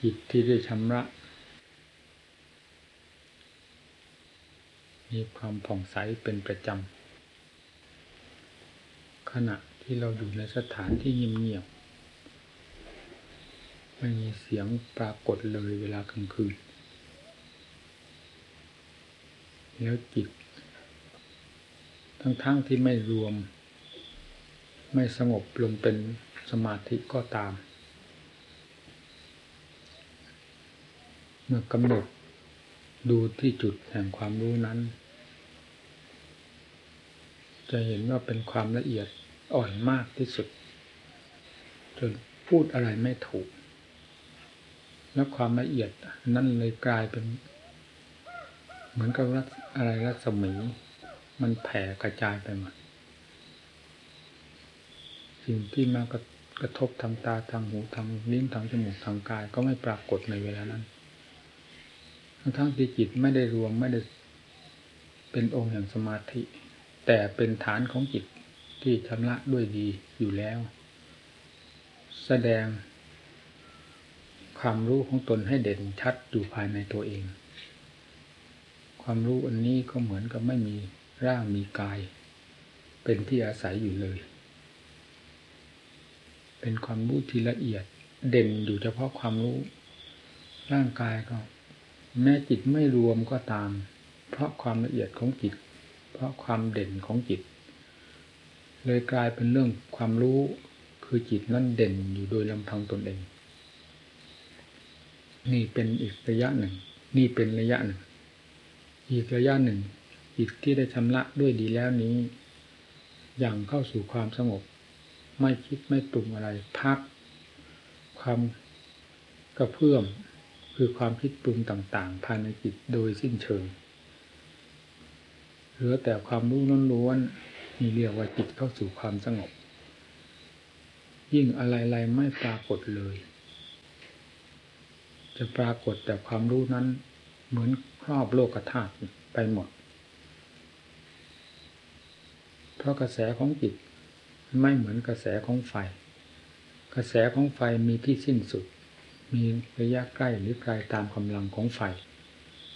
จิตที่ได้ชำระ มีความผ่องใสเป็นประจำ ขณะที่เราอยู่ในสถานที่เงียบๆไม่มีเสียงปรากฏเลยเวลากลางคืน แล้วจิต ทั้งๆทที่ไม่รวม ไม่สงบลงเป็นสมาธิก็ตาม เมื่อกำหนดดูที่จุดแห่งความรู้นั้น จะเห็นว่าเป็นความละเอียดอ่อนมากที่สุด จนพูดอะไรไม่ถูก และความละเอียดนั้นเลยกลายเป็น เหมือนกับรัอะไรรัศมี มันแผ่กระจายไปหมดสิ่งที่มากระกระทบทางตาทางหูทางลิ้นทางจมูกทางกายก็ไม่ปรากฏในเวลานั้น ทั้งที่จิตไม่ได้รวมไม่ได้เป็นองค์แห่งสมาธิ แต่เป็นฐานของจิตที่ชำระด้วยดีอยู่แล้ว แสดงความรู้ของตนให้เด่นชัดอยู่ภายในตัวเอง ความรู้อันนี้ก็เหมือนกับไม่มีร่างมีกาย เป็นที่อาศัยอยู่เลย เป็นความรู้ที่ละเอียดเด่นอยู่เฉพาะความรู้ ร่างกายก็ แม้จิตไม่รวมก็ตาม เพราะความละเอียดของจิต เพราะความเด่นของจิต เลยกลายเป็นเรื่องความรู้คือจิตนั่นเด่นอยู่โดยลำพังตนเอง นี่เป็นอีกระยะหนึ่ง นี่เป็นระยะหนึ่ง อีกระยะหนึ่ง จิตที่ได้ชำระด้วยดีแล้วนี้ อย่างเข้าสู่ความสงบ ไม่คิดไม่ปรุงอะไรพัก ความกระเพื่อม คือความคิดปรุงต่างๆ ภายในจิตโดยสิ้นเชิง เหลือแต่ความรู้ล้วนๆนี่เรียกว่าจิตเข้าสู่ความสงบ ยิ่งอะไรๆไม่ปรากฏเลย จะปรากฏแต่ความรู้นั้นเหมือนครอบโลกธาตุไปหมด เพราะกระแสของจิตไม่เหมือนกระแสของไฟ กระแสของไฟมีที่สิ้นสุด มีระยะใกล้หรือไกลตามกำลังของไฟ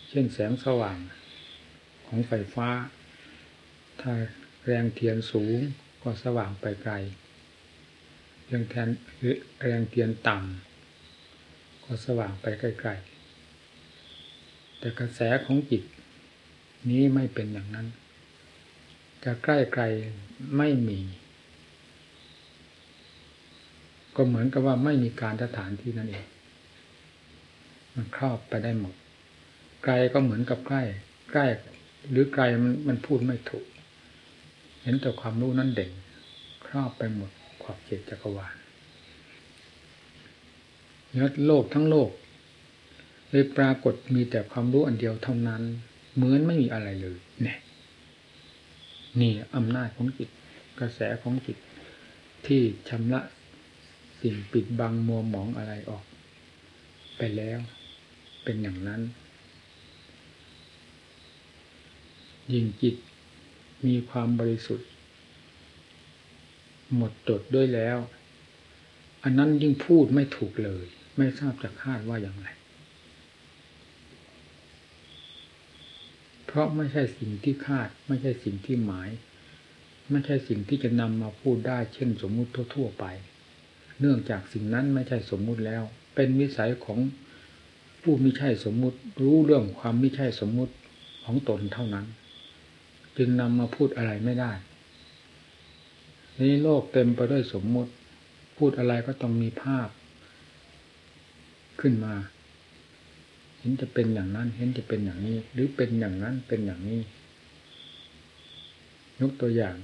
เช่นแสงสว่างของไฟฟ้า ถ้าแรงเทียนสูงก็สว่างไปไกลแรงแทนหรือแรงเทียนต่ำก็สว่างไปใกล้ๆแต่กระแสของจิต นี้ไม่เป็นอย่างนั้น จะใกล้ไกลไม่มี ก็เหมือนกับว่าไม่มีการสถานที่นั่นเอง มันครอบไปได้หมด ไกลก็เหมือนกับใกล้ ใกล้ หรือไกลมันมันพูดไม่ถูก เห็นแต่ความรู้นั้นเด่นครอบไปหมดขอบเขตจักรวาลแล้วโลกทั้งโลกเลยปรากฏมีแต่ความรู้อันเดียวเท่านั้น เหมือนไม่มีอะไรเลยเนี่ยนี่อำนาจของจิตกระแสของจิตที่ชำระสิ่งปิดบังมัวหมองอะไรออก ไปแล้ว เป็นอย่างนั้น ยิ่งจิตมีความบริสุทธิ์ หมดจดด้วยแล้ว อันนั้นยิ่งพูดไม่ถูกเลย ไม่ทราบจะคาดว่าอย่างไร เพราะไม่ใช่สิ่งที่คาด ไม่ใช่สิ่งที่หมาย ไม่ใช่สิ่งที่จะนำมาพูดได้เช่นสมมุติทั่ว ๆ ไป เนื่องจากสิ่งนั้นไม่ใช่สมมุติแล้ว เป็นวิสัยของ ผู้ไม่ใช่สมมุติ รู้เรื่องความไม่ใช่สมมุติของตนเท่านั้น จึงนำมาพูดอะไรไม่ได้นี้โลกเต็มไปด้วยสมมุติ พูดอะไรก็ต้องมีภาพ ขึ้นมา เห็นจะเป็นอย่างนั้น เห็นจะเป็นอย่างนี้ หรือเป็นอย่างนั้นเป็นอย่างนี้ ยกตัวอย่าง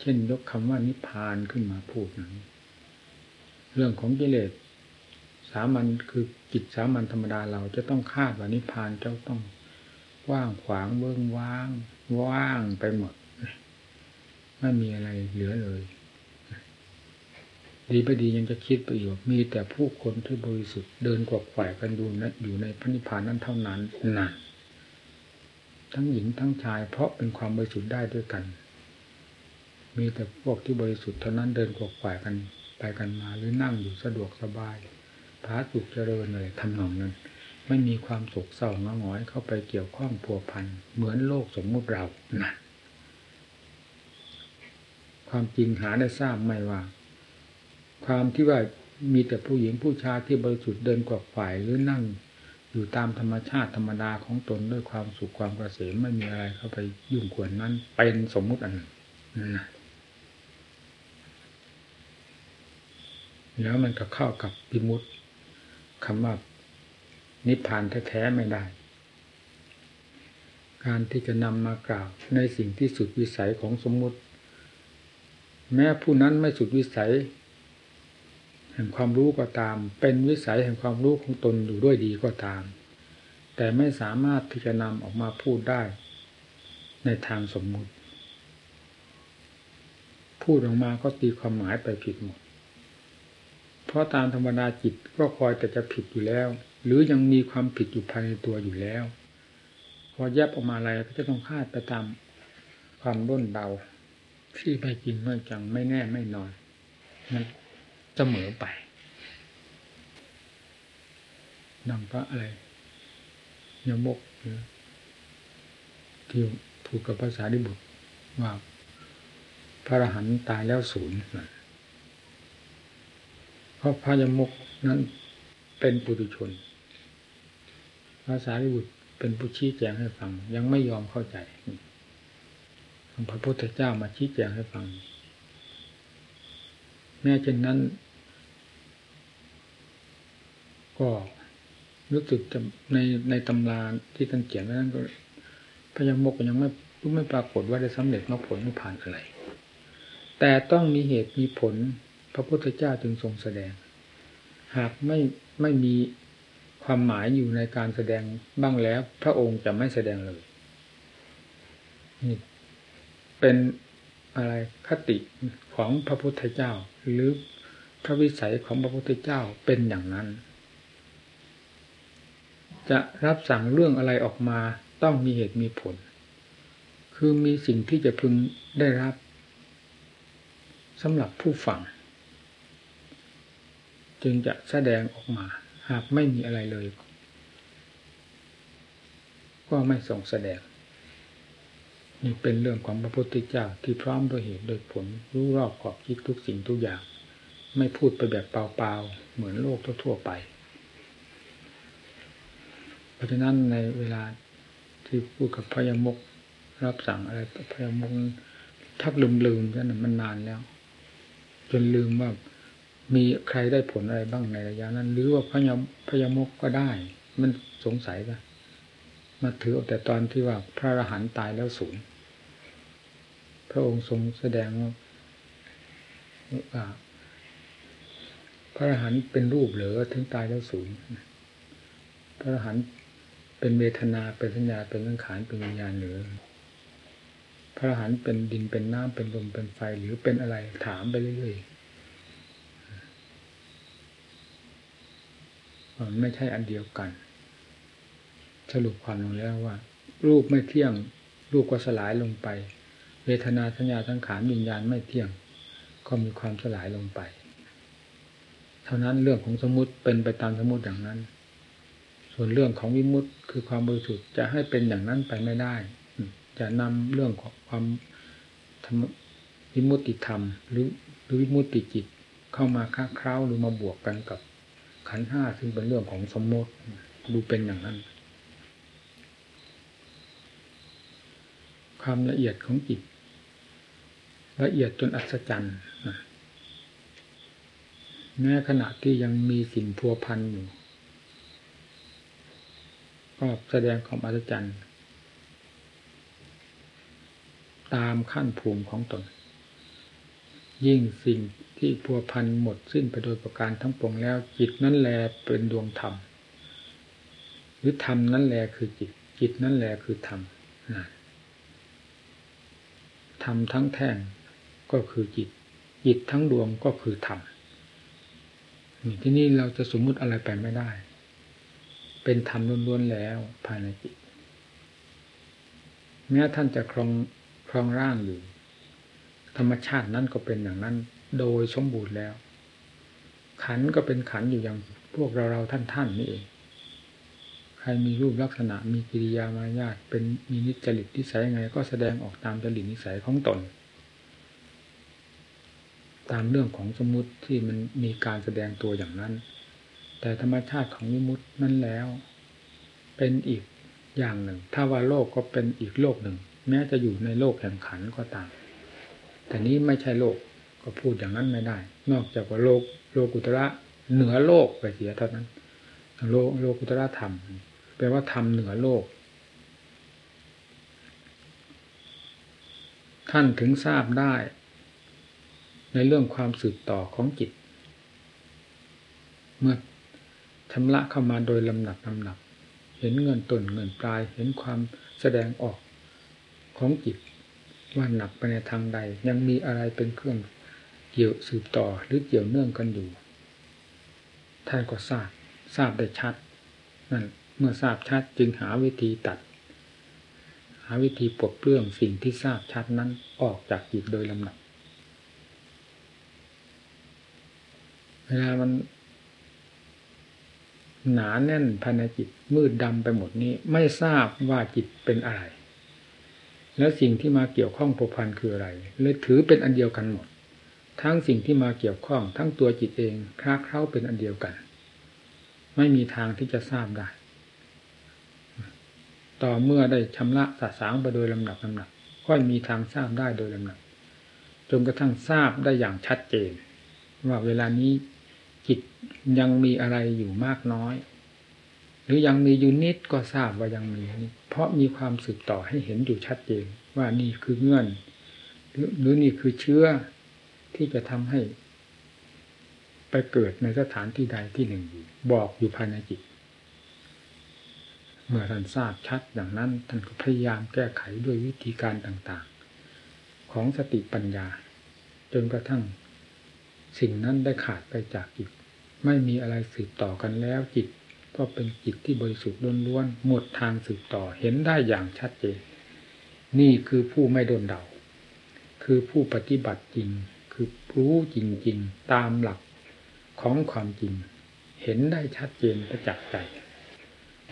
เช่น ยกคำว่านิพพานขึ้นมาพูดนั้น เรื่องของกิเลสสามัญคือ จิตสามัญธรรมดาเราจะต้องคาดว่านิพพานจะต้องว่างขวางเบื้องว่าง ว่างไปหมดไม่มีอะไรเหลือเลย ดีไปดียังจะคิดไปอยู่มีแต่ผู้คนที่บริสุทธิ์เดินกวักไขว่กันดูนะอยู่ในพระนิพพานนั้นเท่านั้นนั่นทั้งหญิงทั้งชายเพราะเป็นความบริสุทธิ์ได้ด้วยกัน มีแต่พวกที่บริสุทธิ์เท่านั้นเดินกวักไขว่กันไปกันมาหรือนั่งอยู่สะดวกสบาย ผาสุกเจริญเลยทำนองนั้น ไม่มีความโศกเศร้าง้อหงอยเข้าไปเกี่ยวข้องพัวพันเหมือนโลกสมมุติเรานะความจริงหาได้ทราบไม่ว่า ความที่ว่ามีแต่ผู้หญิงผู้ชายที่บริสุทธิ์เดินกวักฝ่ายหรือนั่ง อยู่ตามธรรมชาติธรรมดาของตนด้วยความสุขความกระเสมไม่มีอะไรเข้าไปยุ่งกวนนั้น เป็นสมมุติอันหนึ่งนะแล้วมันก็เข้ากับปิมุต คำว่านิพพานแท้ๆไม่ได้ การที่จะนำมากล่าวในสิ่งที่สุดวิสัยของสมมุติ แม้ผู้นั้นไม่สุดวิสัย แห่งความรู้ก็ตาม เป็นวิสัยแห่งความรู้ของตนอยู่ด้วยดีก็ตาม แต่ไม่สามารถที่จะนำออกมาพูดได้ ในทางสมมุติ พูดออกมาก็ตีความหมายไปผิดหมด เพราะตามธรรมดาจิตก็คอยแต่จะผิดอยู่แล้ว หรือยังมีความผิดอยู่ภายในตัวอยู่แล้ว พอแยบออกมาอะไรก็จะต้องคาดไปตามความด้นเดาที่ไปกินไม่จังไม่แน่ไม่นอนนั้นเสมอไปนำพระอะไรยมกหรือที่ถูกกับภาษาดิบุตรว่าพระอรหันต์ตายแล้วศูนย์ เพราะพระยมกนั้นเป็นปุถุชนภาษาลิบุตรเป็นผู้ชี้แจงให้ฟัง ยังไม่ยอมเข้าใจพระพุทธเจ้ามาชี้แจงให้ฟัง แม้เช่นนั้น ก็รู้สึกในในตำราที่ท่านเขียนนั้นก็พยมกยังไม่ไม่ปรากฏว่าได้สำเร็จมรรคผลไม่ผ่านอะไร แต่ต้องมีเหตุมีผล พระพุทธเจ้าจึงทรงแสดง หากไม่ไม่มีความหมายอยู่ในการแสดงบ้างแล้ว พระองค์จะไม่แสดงเลยนี่เป็นอะไรคติของพระพุทธเจ้า หรือพระวิสัยของพระพุทธเจ้าเป็นอย่างนั้น จะรับสั่งเรื่องอะไรออกมาต้องมีเหตุมีผล คือมีสิ่งที่จะพึงได้รับสำหรับผู้ฟัง จึงจะแสดงออกมา หากไม่มีอะไรเลย ก็ไม่ส่งแสดง นี่เป็นเรื่องของพระพุทธเจ้าที่พร้อมด้วยเหตุโดยผลรู้รอบขอบคิดทุกสิ่งทุกอย่าง ไม่พูดไปแบบเปล่าๆ เหมือนโลกทั่วๆไป เพราะฉะนั้นในเวลาที่พูดกับพยมกรับสั่งอะไรพยมกทักลืมๆกันมันนานแล้ว จนลืมว่า มีใครได้ผลอะไรบ้างในระยะนั้น หรือว่าพยมพยมกก็ได้ มันสงสัยปะมาถือแต่ตอนที่ว่าพระอรหันต์ตายแล้วศูนย์พระองค์ทรงแสดงว่าพระอรหันต์เป็นรูปเหลือถึงตายแล้วศูนย์พระอรหันต์เป็นเวทนาเป็นสัญญาเป็นสังขารเป็นวิญญาณหรือ พระอรหันต์เป็นดินเป็นน้ำเป็นลมเป็นไฟหรือเป็นอะไรถามไปเรื่อยๆ มันไม่ใช่อันเดียวกัน สรุปความลงแล้วว่า รูปไม่เที่ยง รูปก็สลายลงไป เวทนาสัญญาสังขารวิญญาณไม่เที่ยง ก็มีความสลายลงไป เท่านั้นเรื่องของสมุติเป็นไปตามสมุติอย่างนั้น ส่วนเรื่องของวิมุตติคือความบริสุทธิ์จะให้เป็นอย่างนั้นไปไม่ได้จะนำเรื่องของความธรรมวิมุตติธรรม หรือหรือวิมุตติจิตเข้ามาค้าคร้าวหรือมาบวกกันกับ ขันห้าซึ่งเป็นเรื่องของสมมติดูเป็นอย่างนั้น ความละเอียดของจิตละเอียดจนอัศจรรย์แม้ขณะที่ยังมีสิ่งพัวพันอยู่ ก็แสดงความอัศจรรย์ ตามขั้นภูมิของตน ยิ่งสิ่งที่พัวพันหมดสิ้นไปโดยประการทั้งปวงแล้ว จิตนั่นแลเป็นดวงธรรม หรือธรรมนั่นแลคือจิต จิตนั่นแลคือธรรมธรรมทั้งแท่งก็คือจิต จิตทั้งดวงก็คือธรรมที่นี่เราจะสมมุติอะไรไปไม่ได้ เป็นธรรมล้วนๆแล้วภายในจิตแม้ท่านจะครองครองร่างอยู่ ธรรมชาตินั้นก็เป็นอย่างนั้น โดยสมบูรณ์แล้ว ขันก็เป็นขันอยู่อย่างพวกเราเราท่านท่านนี่เองใครมีรูปลักษณะมีกิริยามารยาทเป็นมีนิจจริตนิสัยยังไง ก็แสดงออกตามจริตนิสัยของตน ตามเรื่องของสมมุติที่มันมีการแสดงตัวอย่างนั้น แต่ธรรมชาติของวิมุตินั้นแล้ว เป็นอีกอย่างหนึ่ง ถ้าว่าโลกก็เป็นอีกโลกหนึ่ง แม้จะอยู่ในโลกแห่งขันก็ตาม แต่นี้ไม่ใช่โลกก็พูดอย่างนั้นไม่ได้ นอกจากว่าโลกโลกุตระเหนือโลกไปเสียเท่านั้น โลกโลกุตระธรรมแปลว่าธรรมเหนือโลก ท่านถึงทราบได้ ในเรื่องความสืบต่อของจิต เมื่อชำระเข้ามาโดยลำหนักลำหนักเห็นเงินต้นเงินปลายเห็นความแสดงออกของจิต ว่าหนักไปในทางใด ยังมีอะไรเป็นเครื่องเกี่ยวสืบต่อหรือเกี่ยวเนื่องกันอยู่ท่านก็ทราบทราบได้ชัดนั่นเมื่อทราบชัดจึงหาวิธีตัด หาวิธีปลดเปลื้องสิ่งที่ทราบชัดนั้นออกจากจิตโดยลำดับเวลามันหนาแน่นภายในจิตมืดดำไปหมดนี้ ไม่ทราบว่าจิตเป็นอะไร แล้วสิ่งที่มาเกี่ยวข้องผูกพันคืออะไร เลยถือเป็นอันเดียวกันหมด ทั้งสิ่งที่มาเกี่ยวข้อง ทั้งตัวจิตเองคลาเคล้าเป็นอันเดียวกัน ไม่มีทางที่จะทราบได้ ต่อเมื่อได้ชำระสะสางไปโดยลำดับลำดับค่อยมีทางทราบได้โดยลำดับจนกระทั่งทราบได้อย่างชัดเจน ว่าเวลานี้จิตยังมีอะไรอยู่มากน้อย หรือยังมีอยู่นิดก็ทราบว่ายังมีเพราะมีความสืบต่อให้เห็นอยู่ชัดเจนว่านี่คือเงื่อน หรือนี่คือเชื้อที่จะทำให้ ไปเกิดในสถานที่ใดที่หนึ่งอยู่บอกอยู่ภายในจิต เมื่อท่านทราบชัดอย่างนั้นท่านก็พยายามแก้ไขด้วยวิธีการต่างๆ ของสติปัญญา จนกระทั่งสิ่งนั้นได้ขาดไปจากจิต ไม่มีอะไรสืบต่อกันแล้วจิต ก็เป็นจิตที่บริสุทธิ์ล้วนๆหมดทางสืบต่อเห็นได้อย่างชัดเจน นี่คือผู้ไม่โดนเดา คือผู้ปฏิบัติจริง คือรู้จริงๆ ตามหลักของความจริง เห็นได้ชัดเจนประจักษ์ใจ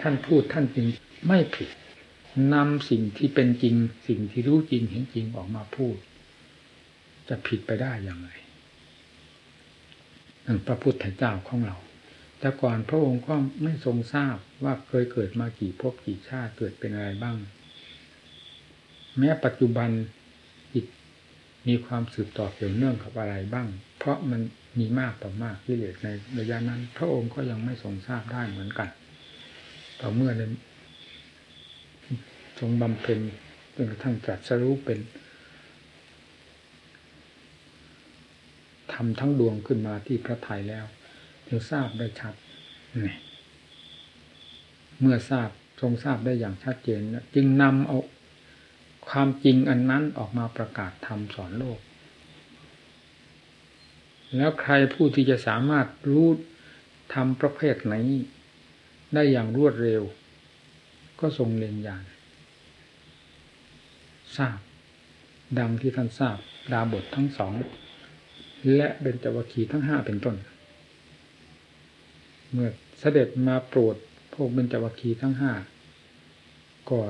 ท่านพูดท่านจริงไม่ผิดนำสิ่งที่เป็นจริง สิ่งที่รู้จริงเห็นจริงออกมาพูด จะผิดไปได้อย่างไรพระพุทธเจ้าของเรา แต่ก่อนพระองค์ก็ไม่ทรงทราบว่าเคยเกิดมากี่ภพกี่ชาติเกิดเป็นอะไรบ้าง แม้ปัจจุบันจิตมีความสืบต่อเกี่ยวเนื่องกับอะไรบ้าง เพราะมันมีมากต่อมากวิเหลศในระยะนั้น พระองค์ก็ยังไม่ทรงทราบได้เหมือนกันต่อเมื่อได้ทรงบำเพ็ญจนกระทั่งตรัสรู้เป็นทำทั้งดวงขึ้นมาที่พระทัยแล้ว จึงทราบได้ชัดเมื่อทราบทรงทราบได้อย่างชัดเจนจึงนำเอาความจริงอันนั้นออกมาประกาศธรรมสอนโลก แล้วใครผู้ที่จะสามารถรู้ทำประเภทไหน ได้อย่างรวดเร็ว ก็ทรงเล็งยานทราบ ดังที่ท่านทราบดาบททั้งสอง และเบญจวัคีทั้งห้าเป็นต้น เมื่อเสด็จมาโปรดพวกเบญจวัคคีทั้งห้าก็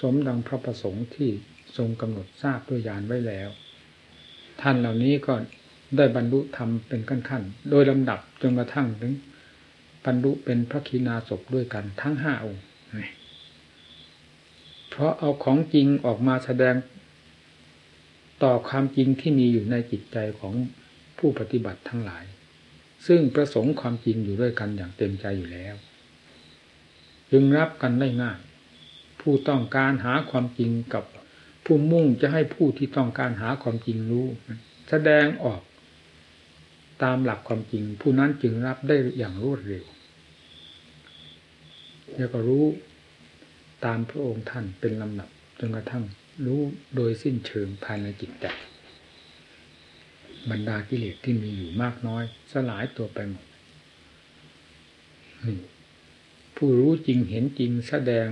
สมดังพระประสงค์ที่ทรงกำหนดทราบด้วยยานไว้แล้ว ท่านเหล่านี้ก็ได้บรรลุธรรมเป็นขั้นๆ โดยลำดับจนกระทั่งถึงบรรลุเป็นพระคีนาศพด้วยกันทั้งห้าองค์เพราะเอาของจริงออกมาแสดงต่อความจริงที่มีอยู่ในจิตใจของผู้ปฏิบัติทั้งหลาย ซึ่งประสงค์ความจริงอยู่ด้วยกันอย่างเต็มใจอยู่แล้ว จึงรับกันได้ง่าย ผู้ต้องการหาความจริงกับผู้มุ่งจะให้ผู้ที่ต้องการหาความจริงรู้ แสดงออกตามหลักความจริง ผู้นั้นจึงรับได้อย่างรวดเร็วแล้วก็รู้ตามพระองค์ท่านเป็นลำดับจนกระทั่งรู้โดยสิ้นเชิงภายในจิตใจ บรรดากิเลสที่มีอยู่มากน้อย สลายตัวไปหมดผู้รู้จริงเห็นจริงแสดง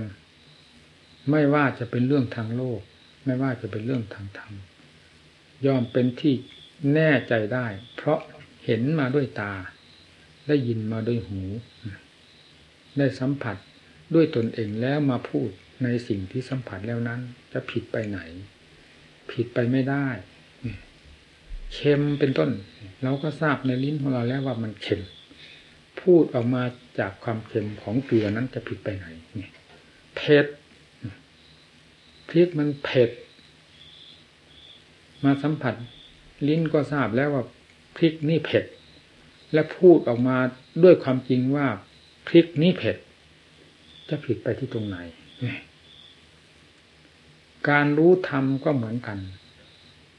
ไม่ว่าจะเป็นเรื่องทางโลก ไม่ว่าจะเป็นเรื่องทางธรรมยอมเป็นที่แน่ใจได้ เพราะเห็นมาด้วยตา ได้ยินมาด้วยหู ได้สัมผัสด้วยตนเองแล้วมาพูดในสิ่งที่สัมผัสแล้วนั้น จะผิดไปไหน ผิดไปไม่ได้ เค็มเป็นต้น เราก็ทราบในลิ้นของเราแล้วว่ามันเค็ม พูดออกมาจากความเค็มของเกลือนั้นจะผิดไปไหนเผ็ดพริกมันเผ็ด มาสัมผัส ลิ้นก็ทราบแล้วว่าพริกนี่เผ็ด และพูดออกมาด้วยความจริงว่าพริกนี่เผ็ด จะผิดไปที่ตรงไหน การรู้ธรรมก็เหมือนกัน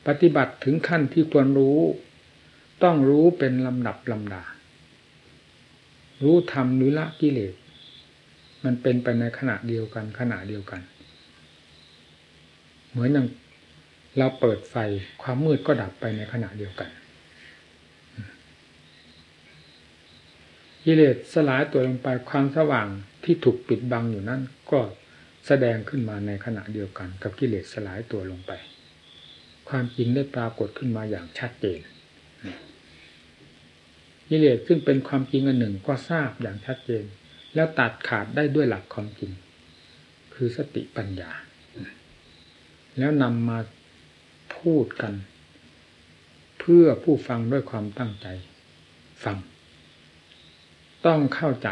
ปฏิบัติถึงขั้นที่ควรรู้ ต้องรู้เป็นลำดับลำดา รู้ธรรมหรือละกิเลสมันเป็นไปในขณะเดียวกันขณะเดียวกัน เหมือนอย่างเราเปิดไฟความมืดก็ดับไปในขณะเดียวกันกิเลสสลายตัวลงไปความสว่างที่ถูกปิดบังอยู่นั้นก็แสดงขึ้นมาในขณะเดียวกัน กับกิเลสสลายตัวลงไป ความจริงได้ปรากฏขึ้นมาอย่างชัดเจนกิเลสซึ่งเป็นความจริงอันหนึ่งก็ทราบอย่างชัดเจน แล้วตัดขาดได้ด้วยหลักความจริง คือสติปัญญา แล้วนำมาพูดกัน เพื่อผู้ฟังด้วยความตั้งใจ ฟัง ต้องเข้าใจ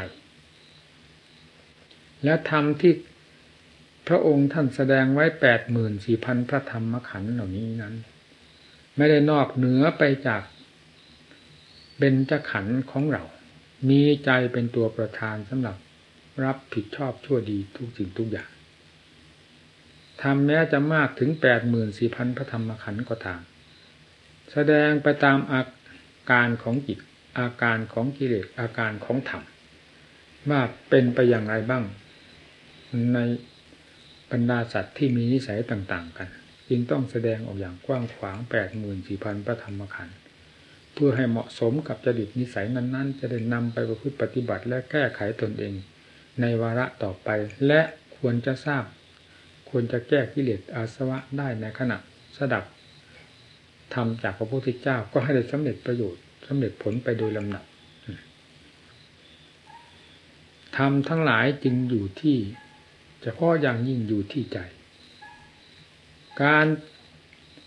และธรรมที่ พระองค์ท่านแสดงไว้แปดหมื่นสี่พันพระธรรมขันธ์เหล่านี้นั้น ไม่ได้นอกเหนือไปจากเบญจขันธ์ของเรา มีใจเป็นตัวประธานสำหรับรับผิดชอบชั่วดีทุกสิ่งทุกอย่างทำแม้จะมากถึงแปดหมื่นสี่พันพระธรรมขันธ์ก็ตาม แสดงไปตามอาการของจิตอาการของกิเลสอาการของธรรมว่าเป็นไปอย่างไรบ้าง ใน บรรดาสัตว์ที่มีนิสัยต่างๆ กัน จึงต้องแสดงออกอย่างกว้างขวางแปดหมื่นสี่พันพระธรรมขันธ์เพื่อให้เหมาะสมกับจริตนิสัยนั้น ๆ จะได้นำไปประพฤติปฏิบัติและแก้ไขตนเอง ในวาระต่อไป และควรจะทราบ ควรจะแก้กิเลสอาสวะได้ในขณะสดับทำจากพระพุทธเจ้าก็ให้ได้สำเร็จประโยชน์สำเร็จผลไปโดยลำดับธรรมทั้งหลายจึงอยู่ที่ ฉพาะอย่างยิ่งอยู่ที่ใจ การ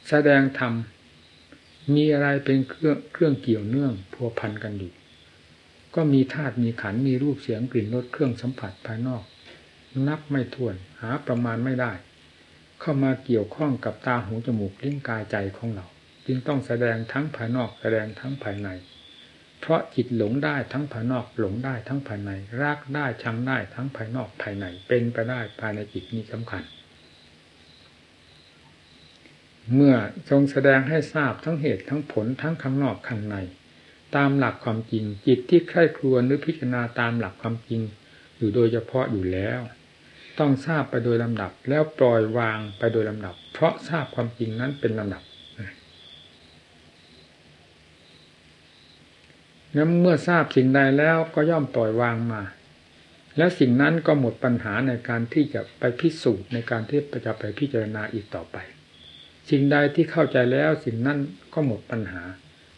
แสดงธรรมมีอะไรเป็นเครื่องเครื่องเกี่ยวเนื่องพัวพันกันอยู่ ก็มีธาตุมีขันมีรูปเสียงกลิ่นรสเครื่องสัมผัสภายนอก นับไม่ถ้วนหาประมาณไม่ได้ เข้ามาเกี่ยวข้องกับตาหูจมูกลิ้นกายใจของเรา จึงต้องแสดงทั้งภายนอกแสดงทั้งภายใน เพราะจิตหลงได้ทั้งภายนอกหลงได้ทั้งภายในรักได้ชังได้ทั้งภายนอกภายในเป็นไปได้ภายในจิตนี้สำคัญ เมื่อทรงแสดงให้ทราบทั้งเหตุทั้งผลทั้งข้างนอกข้างใน ตามหลักความจริงจิตที่ใคร่ครวญหรือพิจารณาตามหลักความจริง อยู่โดยเฉพาะอยู่แล้ว ต้องทราบไปโดยลำดับแล้วปล่อยวางไปโดยลำดับ เพราะทราบความจริงนั้นเป็นลำดับ นั้นเมื่อทราบสิ่งใดแล้วก็ย่อมปล่อยวางมา แล้วสิ่งนั้นก็หมดปัญหาในการที่จะไปพิสูจน์ในการที่จะไปพิจารณาอีกต่อไป สิ่งใดที่เข้าใจแล้วสิ่งนั้นก็หมดปัญหา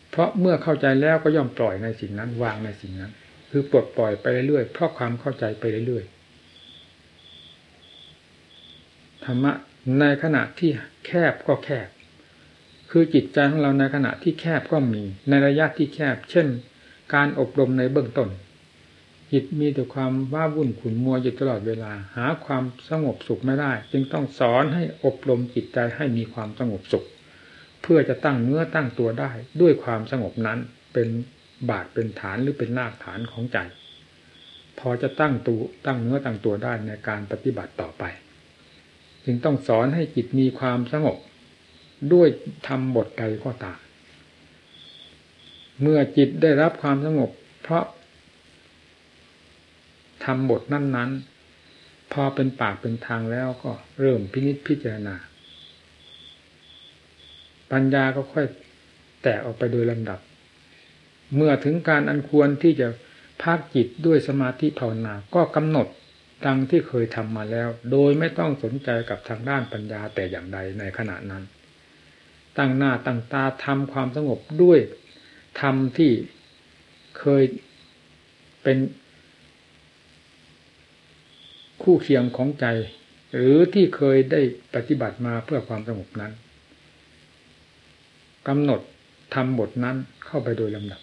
เพราะเมื่อเข้าใจแล้วก็ย่อมปล่อยในสิ่งนั้นวางในสิ่งนั้น คือปลดปล่อยไปเรื่อยๆเพราะความเข้าใจไปเรื่อยๆธรรมะในขณะที่แคบก็แคบ คือจิตใจของเราในขณะที่แคบก็มี ในระยะที่แคบ เช่น การอบรมในเบื้องต้น จิตมีแต่ความว้าวุ่นขุนมัวอยู่ตลอดเวลา หาความสงบสุขไม่ได้ จึงต้องสอนให้อบรมจิตใจให้มีความสงบสุข เพื่อจะตั้งเนื้อตั้งตัวได้ด้วยความสงบนั้นเป็นบาทเป็นฐานหรือเป็นรากฐานของใจ พอจะตั้งตัวตั้งเนื้อตั้งตัวได้ในการปฏิบัติต่อไป จึงต้องสอนให้จิตมีความสงบ ด้วยทำบทใดก็ตาม เมื่อจิตได้รับความสงบ เพราะทำบทนั้น ๆ พอเป็นปากเป็นทางแล้วก็เริ่มพินิจพิจารณา ปัญญาก็ค่อยแตกออกไปโดยลำดับ เมื่อถึงการอันควรที่จะพักจิตด้วยสมาธิภาวนา ก็กำหนดดังที่เคยทำมาแล้ว โดยไม่ต้องสนใจกับทางด้านปัญญาแต่อย่างใดในขณะนั้น ตั้งหน้าตั้งตาทำความสงบด้วย ธรรมที่เคยเป็นคู่เคียงของใจ หรือที่เคยได้ปฏิบัติมาเพื่อความสงบนั้นกำหนดทำบทนั้นเข้าไปโดยลำดับ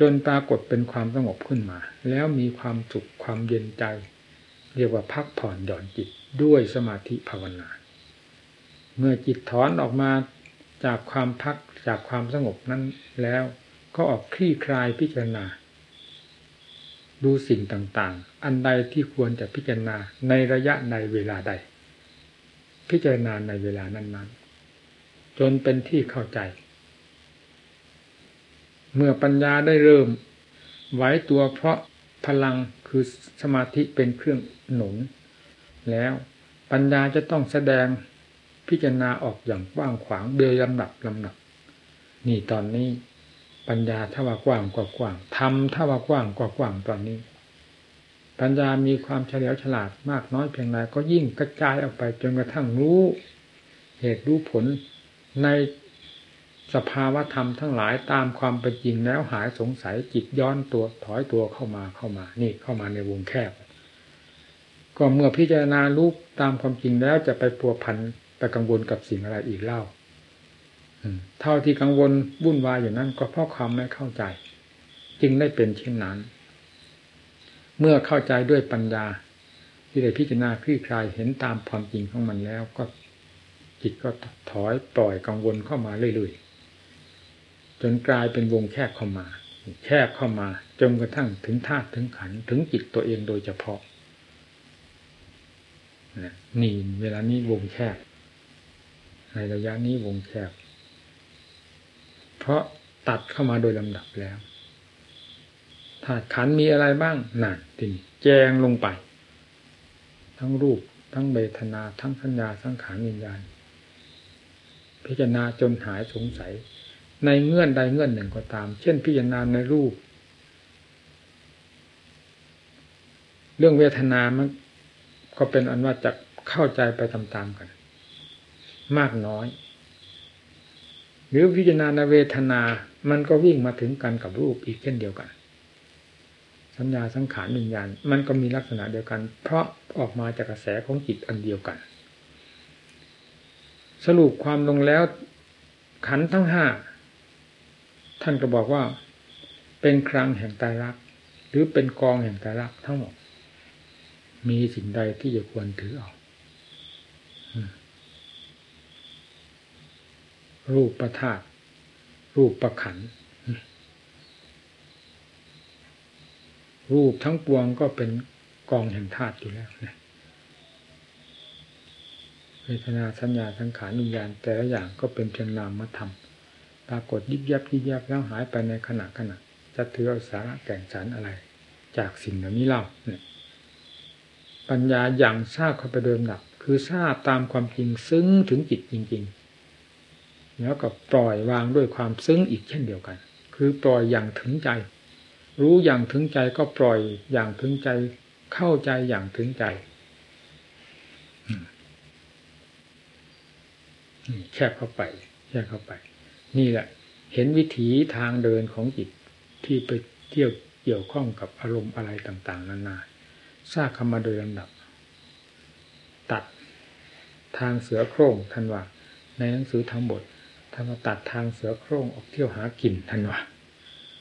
จนปรากฏเป็นความสงบขึ้นมา แล้วมีความสุขความเย็นใจ เรียกว่าพักผ่อนหย่อนจิตด้วยสมาธิภาวนา เมื่อจิตถอนออกมา จากความพักจากความสงบนั้นแล้วก็ออกคลี่คลายพิจารณา ดูสิ่งต่างๆ อันใดที่ควรจะพิจารณาในระยะในเวลาใด พิจารณาในเวลานั้นๆ จนเป็นที่เข้าใจ เมื่อปัญญาได้เริ่มไหวตัวเพราะพลังคือสมาธิเป็นเครื่องหนุน แล้วปัญญาจะต้องแสดง พิจารณาออกอย่างกว้างขวางเดยลำดับลำดับนี่ตอนนี้ ปัญญาถ้าว่ากว้างกว่ากว้างทำถ้าว่ากว้างกว่ากว้างตอนนี้ ปัญญามีความเฉลียวฉลาดมากน้อยเพียงไรก็ยิ่งกระจายออกไปจนกระทั่งรู้ เหตุรู้ผลในสภาวะธรรมทั้งหลายตามความเป็นจริงแล้วหายสงสัยจิตย้อนตัวถอยตัวเข้ามาเข้ามา นี่เข้ามาในวงแคบ ก็เมื่อพิจารณาลูกตามความจริงแล้วจะไปปัวพัน ไปกังวลกับสิ่งอะไรอีกเล่าเท่าที่กังวลวุ่นวายอยู่นั้น ก็เพราะความไม่เข้าใจ จึงได้เป็นเช่นนั้น เมื่อเข้าใจด้วยปัญญา ที่ได้พิจารณาคลี่คลายเห็นตามความจริงของมันแล้ว ก็จิตก็ถอยปล่อยกังวลเข้ามาเรื่อยๆจนกลายเป็นวงแคบเข้ามา แคบเข้ามาจนกระทั่งถึงธาตุถึงขันถึงจิตตัวเองโดยเฉพาะนี่เวลานี้วงแคบ ในระยะนี้วงแคบ เพราะตัดเข้ามาโดยลำดับแล้วธาตุขันมีอะไรบ้างนั่นทีนี้แจงลงไป ทั้งรูป ทั้งเบทนา ทั้งสัญญาทั้งขานวิญญาณ พิจารณาจนหายสงสัย ในเงื่อนใดเงื่อนหนึ่งก็ตาม เช่น พิจารณาในรูป เรื่องเวทนามันก็เป็นอันว่าจะเข้าใจไปตามๆกัน มากน้อย หรือพิจารณาเวทนา มันก็วิ่งมาถึงกันกับรูปอีกเช่นเดียวกัน สัญญาสังขารวิญญาณมันก็มีลักษณะเดียวกัน เพราะออกมาจากกระแสของจิตอันเดียวกัน สรุปความลงแล้วขันทั้งห้าท่านก็บอกว่าเป็นครังแห่งตายรัก หรือเป็นกองแห่งตายรักทั้งหมด มีสิ่งใดที่จะควรถือเอา รูปประธาตรูปประขัน รูปทั้งปวงก็เป็นกองแห่งธาตุอยู่แล้วนะเวทนาสัญญาสังขารวิญญาณแต่ละอย่างก็เป็นเพียงนามธรรมปรากฏยิบยับยิบยับแล้วหายไปในขณะขณะจะถือเอาสาระแก่งสารอะไร จากสิ่งเหล่านี้เล่าเนี่ยปัญญาอย่างทราบเข้าไปเดิมหลัก คือทราบตามความจริงซึ้งถึงจิตจริง ๆ แล้วก็ปล่อยวางด้วยความซึ้งอีกเช่นเดียวกัน คือปล่อยอย่างถึงใจ รู้อย่างถึงใจก็ปล่อยอย่างถึงใจ เข้าใจอย่างถึงใจแคบเข้าไปแคบเข้าไป นี่แหละ เห็นวิถีทางเดินของจิตที่ไปเที่ยวเกี่ยวข้องกับอารมณ์อะไรต่าง ๆ นานาทราบคำมาโดยลำดับ ตัดทางเสือโคร่งท่านว่าในหนังสือทั้งหมด ท่านมาตัดทางเสือโคร่งออกเที่ยวหากินท่านว่า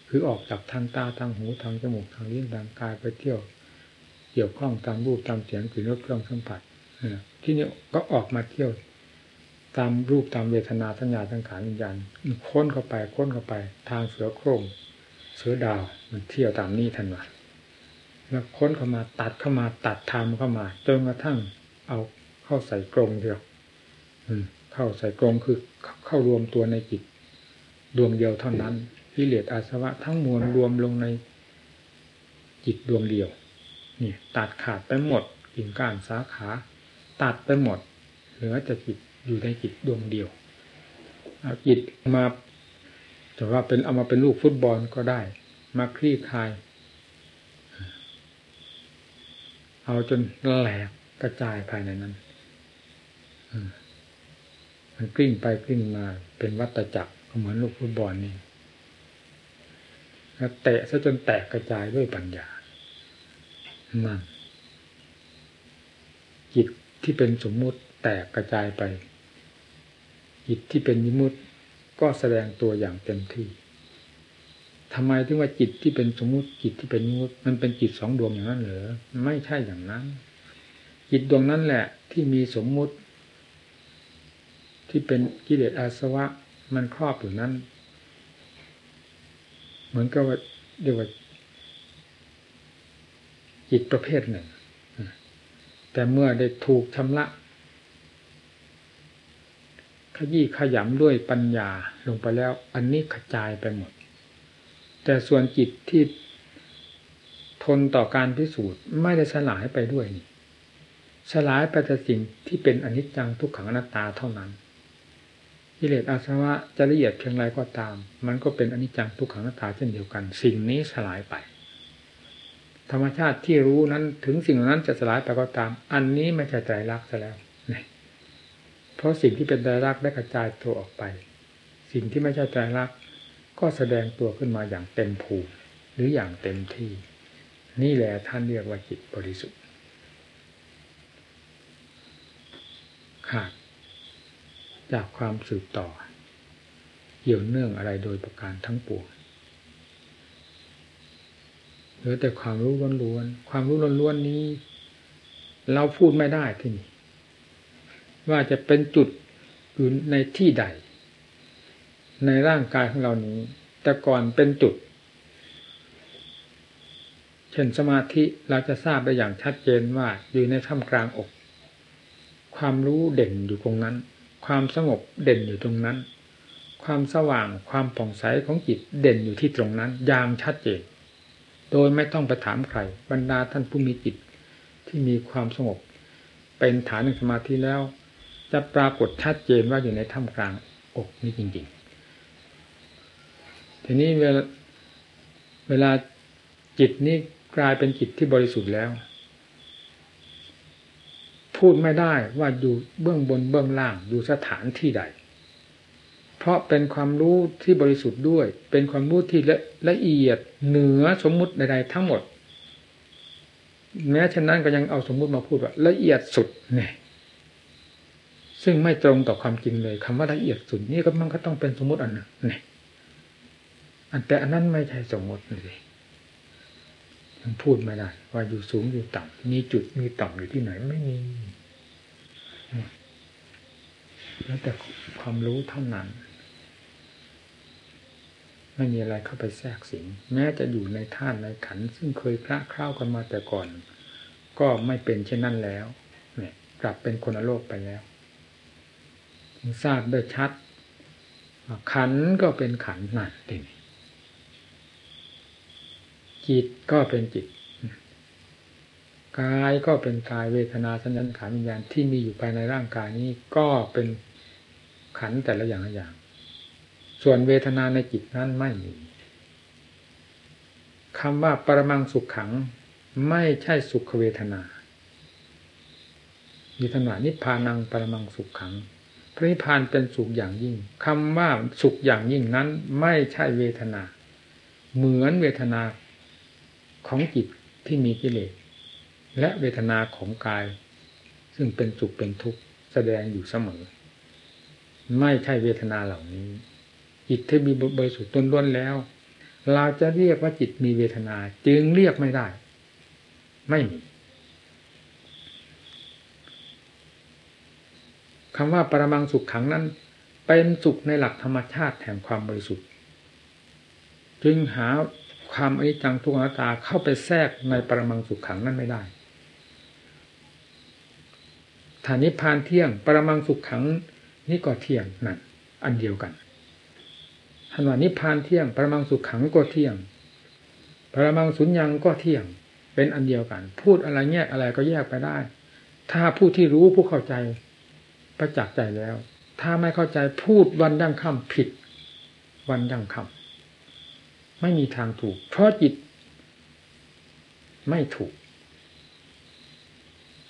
คือออกจากทางตาทางหูทางจมูกทางลิ้นทางกายไปเที่ยว เกี่ยวข้องตามรูปตามเสียงกลิ่นรสเครื่องสัมผัสที่นี่ก็ออกมาเที่ยวตามรูปตามเวทนาสัญญาสังขารวิญญาณค้นเข้าไปค้นเข้าไป ทางเสือโคร่งเสือดาวมันเที่ยวตามนี้ท่านว่าแล้วค้นเข้ามาตัดเข้ามาตัดทามเข้ามาจนกระทั่งเอาเข้าใส่กรงเดียวอืมเข้าใส่กรงคือ เข้ารวมตัวในจิตดวงเดียวเท่านั้นกิเลสอาสวะทั้งมวลรวมลงในจิตดวงเดียวนี่ตัดขาดไปหมดกิ่งก้านสาขา ตัดไปหมด เหลือแต่จิตอยู่ในจิตดวงเดียวเอาจิตมาแต่ว่าเป็นเอามาเป็นลูกฟุตบอลก็ได้ มาคลี่คลาย เอาจนแหลกกระจายภายในนั้น มันกลิ้งไปกลิ้งมา เป็นวัตจักรเหมือนลูกฟุตบอลนี่เตะซะจนแตกกระจายด้วยปัญญานั่นจิตที่เป็นสมมุติแตกกระจายไป จิตที่เป็นยิมุติก็แสดงตัวอย่างเต็มที่ทำไมถึงว่าจิตที่เป็นสมมุติจิตที่เป็นมุติมันเป็นจิตสองดวงอย่างนั้นเหรอไม่ใช่อย่างนั้น จิตดวงนั้นแหละ ที่มีสมมุติ ที่เป็นกิเลสอาสวะ มันครอบอยู่นั้น เหมือนกับว่าเรียกว่าจิตประเภทหนึ่ง แต่เมื่อได้ถูกชำระขยี้ขยำด้วยปัญญาลงไปแล้ว อันนี้กระจายไปหมด แต่ส่วนจิตที่ทนต่อการพิสูจน์ไม่ได้สลายไปด้วยนี่สลายไปแต่สิ่งที่เป็นอนิจจังทุกขังอนัตตาเท่านั้น กิเลสอาสวะจะละเอียดเพียงไรก็ตาม มันก็เป็นอนิจจังทุกขังนัตตาเช่นเดียวกัน สิ่งนี้สลายไป ธรรมชาติที่รู้นั้นถึงสิ่งนั้นจะสลายไปก็ตาม อันนี้ไม่ใช่ใจรักซะแล้วเพราะสิ่งที่เป็นไตรลักได้กระจายตัวออกไป สิ่งที่ไม่ใช่ไตรลักก็แสดงตัวขึ้นมาอย่างเต็มภูมิหรืออย่างเต็มที่ นี่แหละท่านเรียกว่าจิตบริสุทธิ์ขาด จากความสืบต่อ เกี่ยวเนื่องอะไรโดยประการทั้งปวงเหลือแต่ความรู้ล้วนๆ ความรู้ล้วนๆนี้ เราพูดไม่ได้ที่นี่ ว่าจะเป็นจุดอยู่ในที่ใด ในร่างกายของเรานี้ แต่ก่อนเป็นจุด เช่นสมาธิเราจะทราบได้อย่างชัดเจนว่าอยู่ในท่ามกลางอก ความรู้เด่นอยู่ตรงนั้น ความสงบเด่นอยู่ตรงนั้น ความสว่างความผ่องใสของจิตเด่นอยู่ที่ตรงนั้น อย่างชัดเจนโดยไม่ต้องไปถามใครบรรดาท่านผู้มีจิตที่มีความสงบ เป็นฐานในสมาธิแล้ว จะปรากฏชัดเจนว่าอยู่ในถ้ำกลางอกนี่จริง ๆ ทีนี้เวลาเวลาจิตนี้กลายเป็นจิตที่บริสุทธิ์แล้ว พูดไม่ได้ว่าอยู่เบื้องบนเบื้องล่างอยู่สถานที่ใด เพราะเป็นความรู้ที่บริสุทธิ์ด้วย เป็นความรู้ที่ละละเอียดเหนือสมมุติใดๆทั้งหมด แม้ฉะนั้นก็ยังเอาสมมุติมาพูดว่าละเอียดสุดเนี่ยซึ่งไม่ตรงต่อความจริงเลยคำว่าละเอียดสุดนี่ก็มันก็ต้องเป็นสมมติอันหนึ่งนี่อันแต่อันนั้นไม่ใช่สมมติเลย ยังพูดไม่ได้ว่าอยู่สูงอยู่ต่ำมีจุดมีต่ำอยู่ที่ไหนไม่มีแล้วแต่ความรู้เท่านั้น ไม่มีอะไรเข้าไปแทรกสิงแม้จะอยู่ในท่านในขัน ซึ่งเคยคละคล้าวกันมาแต่ก่อน ก็ไม่เป็นเช่นนั้นแล้ว เนี่ย กลับเป็นคนโลกไปแล้วทราบได้ชัดขันก็เป็นขันนั่นเอง จิตก็เป็นจิต กายก็เป็นกายเวทนาสัญญาขันวิญญาณที่มีอยู่ภายในร่างกายนี้ก็เป็นขันแต่ละอย่างละอย่าง ส่วนเวทนาในจิตนั้นไม่มีคำว่าปรมังสุขขังไม่ใช่สุขเวทนามีธนานิพพานังปรมังสุขขัง พระนิพพานเป็นสุขอย่างยิ่งคำว่าสุขอย่างยิ่งนั้นไม่ใช่เวทนา เหมือนเวทนา ของจิตที่มีกิเลสและเวทนาของกาย ซึ่งเป็นสุขเป็นทุกข์แสดงอยู่เสมอ ไม่ใช่เวทนาเหล่านี้ จิตที่มีบริสุทธิ์ต้นล้วนแล้ว เราจะเรียกว่าจิตมีเวทนาจึงเรียกไม่ได้ ไม่มีคำว่าปรมังสุขขังนั้น เป็นสุขในหลักธรรมชาติแห่งความบริสุทธิ์ จึงหา ความอนิจจังทุกขังตาเข้าไปแทรกในปรมังสุขขังนั้นไม่ได้ฐานิพานเที่ยง ปรมังสุขขังนี่ก็เที่ยงนั่นอันเดียวกันทันว่านิพานเที่ยง ปรมังสุขขังก็เที่ยง ปรมังสุญญังก็เที่ยง เป็นอันเดียวกัน พูดอะไรแยกอะไรก็แยกไปได้ ถ้าผู้ที่รู้ผู้เข้าใจประจักษ์ใจแล้ว ถ้าไม่เข้าใจพูดวันดังคำผิด วันดังคำ ไม่มีทางถูก เพราะจิต ไม่ถูก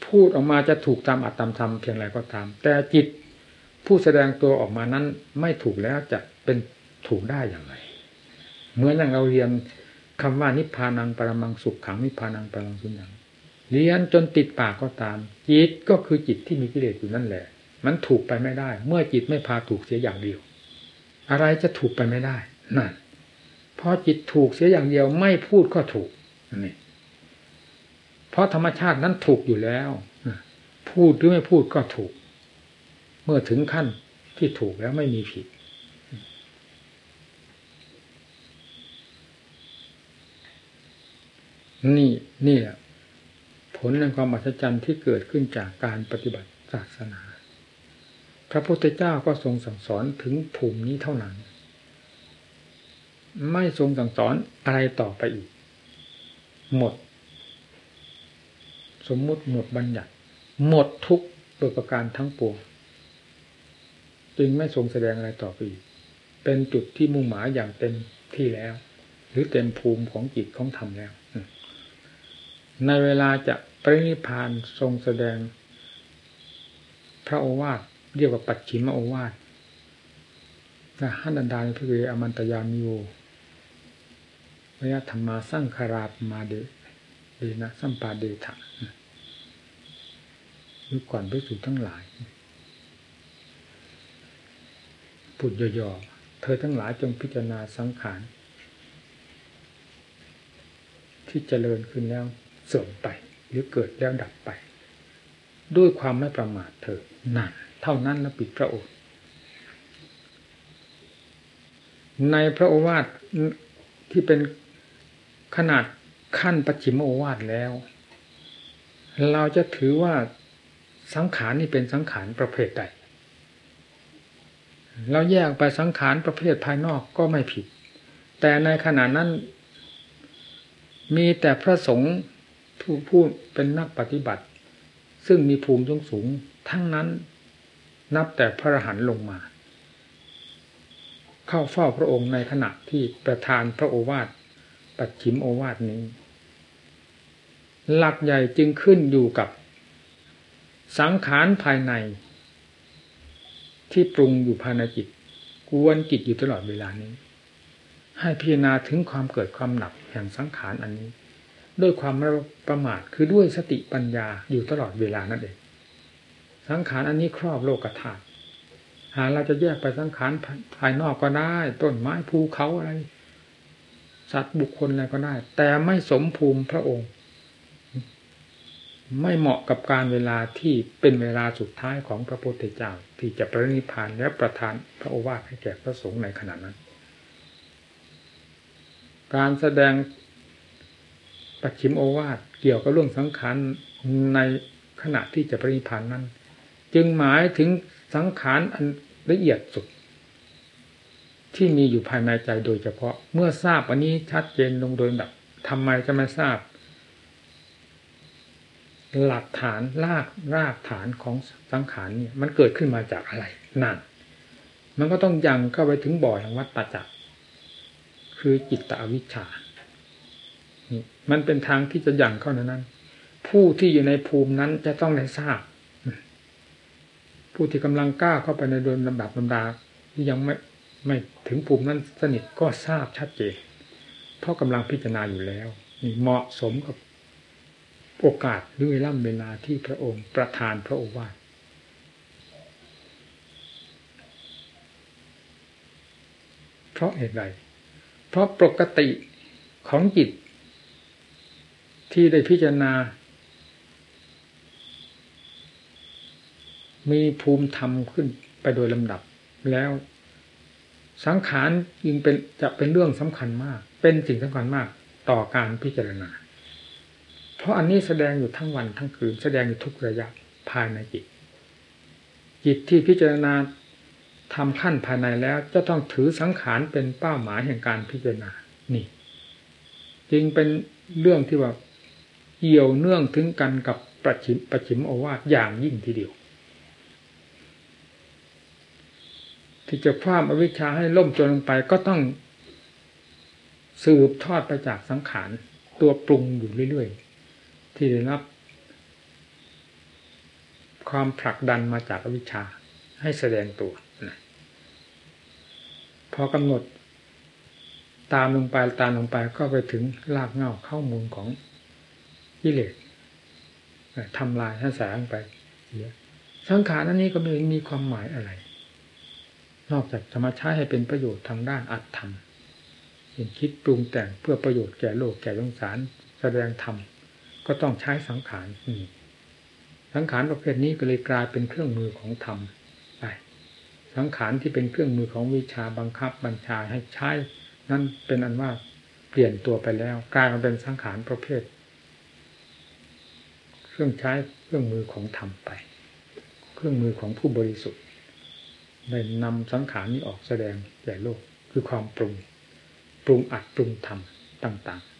พูดออกมาจะถูกตามอัตตามธรรมเพียงไรก็ตาม แต่จิตผู้แสดงตัวออกมานั้น ไม่ถูกแล้วจะเป็นถูกได้อย่างไร เหมือนอย่างเราเรียนคำว่านิพพานังปรมังสุขขังนิพพานังปรมังสุญญ์เรียนจนติดปากก็ตาม จิตก็คือจิตที่มีกิเลสอยู่นั่นแหละ มันถูกไปไม่ได้ เมื่อจิตไม่พาถูกเสียอย่างเดียว อะไรจะถูกไปไม่ได้นั่น พอจิตถูกเสียอย่างเดียวไม่พูดก็ถูกนี่เพราะธรรมชาตินั้นถูกอยู่แล้ว พูดหรือไม่พูดก็ถูก เมื่อถึงขั้นที่ถูกแล้วไม่มีผิดนี่นี่แหละผลแห่งความอัศจรรย์ที่เกิดขึ้นจากการปฏิบัติศาสนา พระพุทธเจ้าก็ทรงสั่งสอนถึงภูมินี้เท่านั้น ไม่ทรงสั่งสอนอะไรต่อไปอีก หมด สมมุติหมดบัญญัติ หมดทุกโดยประการทั้งปวงจึงไม่ทรงแสดงอะไรต่อไปอีก เป็นจุดที่มุ่งหมายอย่างเต็มที่แล้ว หรือเต็มภูมิของจิตของธรรมแล้ว ในเวลาจะปรินิพานทรงแสดง พระโอวาทเรียกว่าปัจฉิมโอวาทนะหันดานพระเวอมันตยามิโอ วยธรรมาสร้างคาราปมาเดเดนะสัมปาเดถะหรือก่อนไปสู่ทั้งหลายพูดย่อๆเธอทั้งหลายจงพิจารณาสังขาร ที่เจริญขึ้นแล้วเสื่อมไป หรือเกิดแล้วดับไป ด้วยความไม่ประมาทเธอนั่นเท่านั้นแล้วปิดพระโอษฐ์ในพระโอวาทที่เป็น ขนาดขั้นปัจฉิมโอวาทแล้ว เราจะถือว่าสังขารนี่เป็นสังขารประเภทใดเราแยกไปสังขารประเภทภายนอกก็ไม่ผิด แต่ในขณะนั้น มีแต่พระสงฆ์ผู้ผู้เป็นนักปฏิบัติ ซึ่งมีภูมิสูงสูงทั้งนั้นนับแต่พระอรหันต์ลงมา เข้าเฝ้าพระองค์ในขณะที่ประทานพระโอวาท ปัจฉิมโอวาทนี้ หลักใหญ่จึงขึ้นอยู่กับสังขารภายใน ที่ปรุงอยู่ภายในจิตกวนจิตอยู่ตลอดเวลานี้ ให้พิจารณาถึงความเกิดความหนักแห่งสังขารอันนี้ ด้วยความไม่ประมาทคือด้วยสติปัญญาอยู่ตลอดเวลานั่นเองสังขารอันนี้ครอบโลกธาตุหาเราจะแยกไปสังขารภายนอกก็ได้ ต้นไม้ภูเขาอะไร สัตว์บุคคลอะไรก็ได้ แต่ไม่สมภูมิพระองค์ ไม่เหมาะกับการเวลาที่เป็นเวลาสุดท้ายของพระพุทธเจ้าที่จะประนิพพานและประทานพระโอวาทให้แก่พระสงฆ์ในขณะนั้น การแสดงปัจฉิมโอวาทเกี่ยวกับเรื่องสังขารในขณะที่จะปรินิพานนั้น จึงหมายถึงสังขารอันละเอียดสุด ที่มีอยู่ภายในใจโดยเฉพาะ เมื่อทราบอันนี้ชัดเจนลงโดยแบบทำไมจะไม่ทราบ หลักฐานรากรากฐานของสังขารเนี่ยมันเกิดขึ้นมาจากอะไรนั่นมันก็ต้องยังเข้าไปถึงบ่อแห่งวัฏจักร คือจิตตอวิชชามันเป็นทางที่จะยังเข้าในนั้น ผู้ที่อยู่ในภูมินั้นจะต้องได้ทราบ ผู้ที่กำลังกล้าเข้าไปในโดยลำดับลำดาที่ยังไม่ ไม่ถึงภูมินั้นสนิทก็ทราบชัดเจนเพราะกำลังพิจารณาอยู่แล้วนี่เหมาะสมกับโอกาสหรือเวลาเวลาที่พระองค์ประทานพระโอวาทเพราะเหตุใดเพราะปกติของจิต ที่ได้พิจารณา มีภูมิธรรมขึ้นไปโดยลำดับแล้ว สังขารยิ่งเป็นจะเป็นเรื่องสำคัญมาก เป็นสิ่งสำคัญมากต่อการพิจารณา เพราะอันนี้แสดงอยู่ทั้งวันทั้งคืน แสดงอยู่ทุกระยะภายในจิต จิตที่พิจารณาทำขั้นภายในแล้วจะต้องถือสังขารเป็นเป้าหมายแห่งการพิจารณา นี่ จึงเป็นเรื่องที่ว่าเกี่ยวเนื่องถึงกันกับประชิมประชิมโอวาทอย่างยิ่งทีเดียว ที่จะความอวิชชาให้ล่มจนลงไปก็ต้องสืบทอดไปจากสังขารตัวปรุงอยู่เรื่อยๆ ที่ได้รับ ความผลักดันมาจากอวิชชาให้แสดงตัวนะพอกำหนด ตามลงไปตามลงไปก็ไปถึงรากเหง้าข้อมูลของกิเลสทำลายท่านแสงไปเยอะสังขารอันนี้ก็ไม่มีความหมายอะไร นอกจากจะมาใช้ให้เป็นประโยชน์ทางด้านอัตธรรมเห็นคิดปรุงแต่งเพื่อประโยชน์แก่โลกแก่สงสารแสดงธรรมก็ต้องใช้สังขารนี่สังขารประเภทนี้ก็เลยกลายเป็นเครื่องมือของธรรมไปสังขารที่เป็นเครื่องมือของวิชาบังคับบัญชาให้ใช้นั่นเป็นอันว่าเปลี่ยนตัวไปแล้วกลายมาเป็นสังขารประเภท เครื่องใช้เครื่องมือของธรรมไป เครื่องมือของผู้บริสุทธิ์ ได้นำสังขารนี้ออกแสดงแก่โลก คือความปรุง ปรุงอัดปรุงทำต่าง ๆ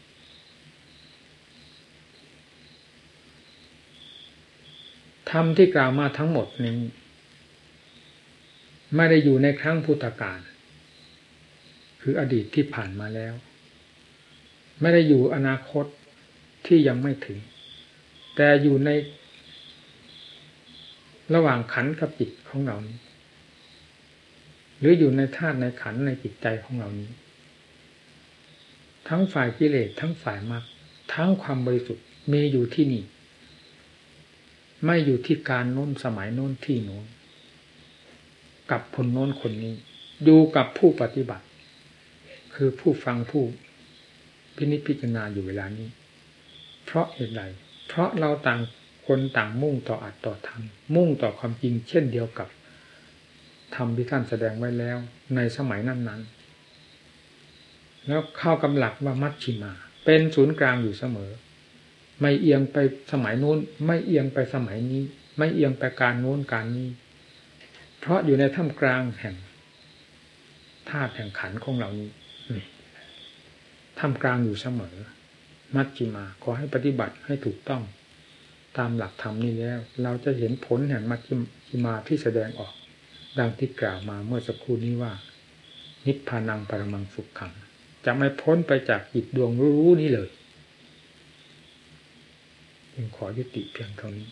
ธรรมที่กล่าวมาทั้งหมดนี้ไม่ได้อยู่ในครั้งพุทธกาลคืออดีตที่ผ่านมาแล้ว ไม่ได้อยู่อนาคตที่ยังไม่ถึง แต่อยู่ในระหว่างขันกับจิตของเรานี้ หรืออยู่ในธาตุในขันในจิตใจของเรานี้ ทั้งฝ่ายกิเลสทั้งฝ่ายมรรคทั้งความบริสุทธิ์มีอยู่ที่นี่ ไม่อยู่ที่การโน้นสมัยโน้นที่โน้น กับคนโน้นคนนี้อยู่กับผู้ปฏิบัติ คือผู้ฟังผู้พินิจพิจารณาอยู่เวลานี้ เพราะเหตุใดเพราะเราต่างคนต่างมุ่งต่ออัดต่อธรรมมุ่งต่อความจริงเช่นเดียวกับ ธรรมที่ท่านแสดงไว้แล้ว ในสมัยนั้นๆ แล้วเข้ากำหลักว่ามัชชิมา เป็นศูนย์กลางอยู่เสมอ ไม่เอียงไปสมัยนู้น ไม่เอียงไปสมัยนี้ ไม่เอียงไปการโน้นการนี้ เพราะอยู่ในท่ามกลางแห่งธาตุแห่งขันของเรานี้ท่ามกลางอยู่เสมอ มัชจิมา ขอให้ปฏิบัติให้ถูกต้อง ตามหลักธรรมนี้แล้ว เราจะเห็นผลแห่งมัชจิมาที่แสดงออก ดังที่กล่าวมาเมื่อสักครู่นี้ว่า นิพพานังปรมังสุขขัง จะไม่พ้นไปจากจิตดวงรู้นี้เลย จึงขอยุติเพียงเท่านี้